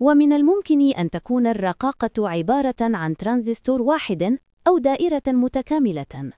ومن الممكن أن تكون الرقاقة عبارة عن ترانزستور واحد أو دائرة متكاملة.